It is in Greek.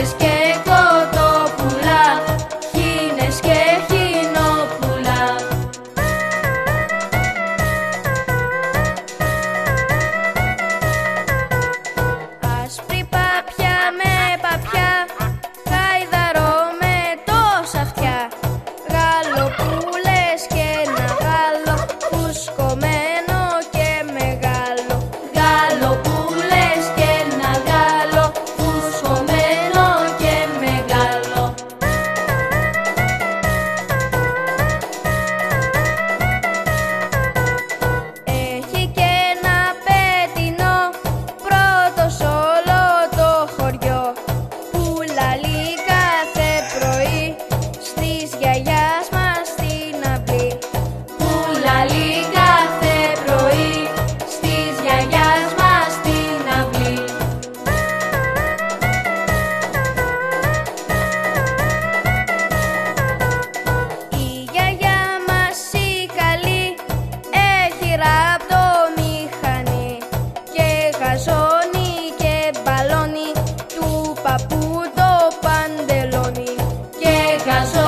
es que Πού το παντελόνι και γαζό.